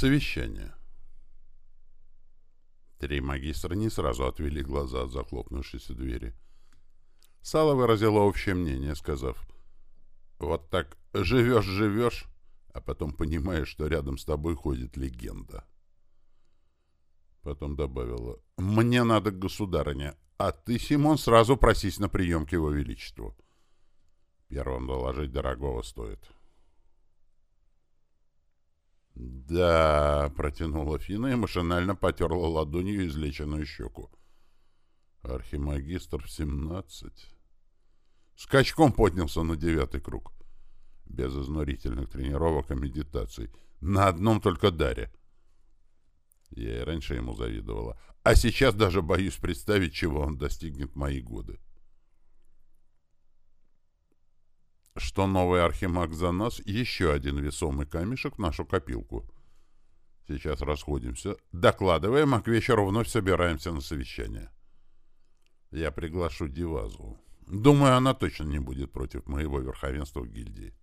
Совещание. Три магистра не сразу отвели глаза от захлопнувшейся двери. Сала выразила общее мнение, сказав, «Вот так живешь-живешь, а потом понимаешь, что рядом с тобой ходит легенда». Потом добавила, «Мне надо к государыне, а ты, Симон, сразу просись на прием к его величеству. Первым доложить дорогого стоит». «Да», — протянула Фина и машинально потерла ладонью излеченную щеку. «Архимагистр в семнадцать». Скачком поднялся на девятый круг. Без изнурительных тренировок и медитаций. На одном только даре. Я и раньше ему завидовала. А сейчас даже боюсь представить, чего он достигнет мои годы. Что новый архимаг за нас — еще один весомый камешек в нашу копилку. Сейчас расходимся. Докладываем, а к вечеру вновь собираемся на совещание. Я приглашу Дивазу. Думаю, она точно не будет против моего верховенства в гильдии.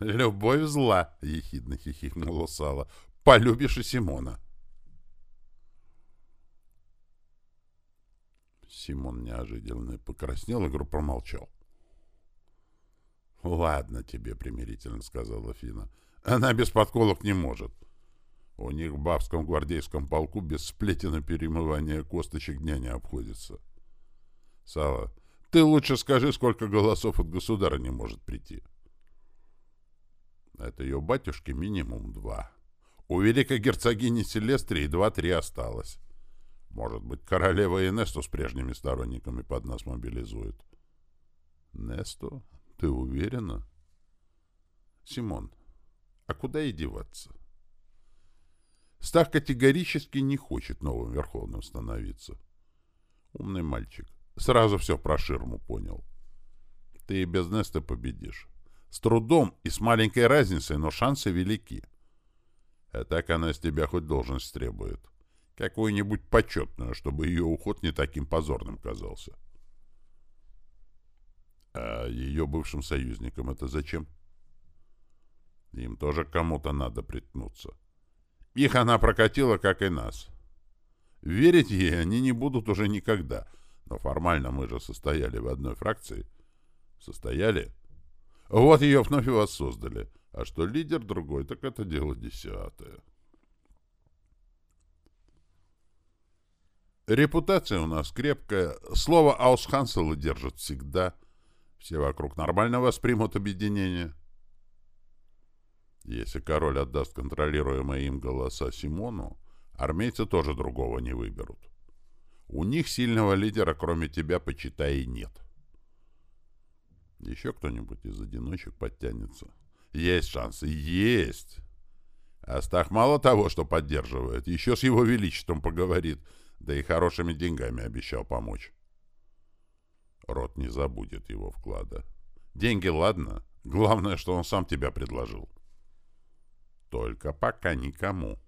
«Любовь зла!» — ехидно хихикнула Сала. «Полюбишь и Симона!» Симон неожиданно покраснел и грубо промолчал. «Ладно тебе», — примирительно сказала Фина. «Она без подколок не может. У них в бабском гвардейском полку без сплетен и перемывания косточек дня не обходится». «Сава, ты лучше скажи, сколько голосов от государа не может прийти». Это ее батюшки минимум два. У великой герцогини Селестрии два-три осталось. Может быть, королева Инесту с прежними сторонниками под нас мобилизует. Несту? Ты уверена? Симон, а куда и деваться? Стах категорически не хочет новым верховным становиться. Умный мальчик. Сразу все про ширму понял. Ты и без Неста победишь. С трудом и с маленькой разницей, но шансы велики. А так она с тебя хоть должность требует. Какую-нибудь почетную, чтобы ее уход не таким позорным казался. А ее бывшим союзникам это зачем? Им тоже кому-то надо приткнуться. Их она прокатила, как и нас. Верить ей они не будут уже никогда. Но формально мы же состояли в одной фракции. Состояли? Вот ее вновь и воссоздали. А что лидер другой, так это дело десятое. Репутация у нас крепкая. Слово Аусхансела держат всегда. Все вокруг нормально воспримут объединение. Если король отдаст контролируемые им голоса Симону, армейцы тоже другого не выберут. У них сильного лидера, кроме тебя, почитай, и нет. Еще кто-нибудь из одиночек подтянется. Есть шансы, есть. Астах мало того, что поддерживает, еще с его величеством поговорит, да и хорошими деньгами обещал помочь. Рот не забудет его вклада. Деньги, ладно. Главное, что он сам тебя предложил. Только пока никому.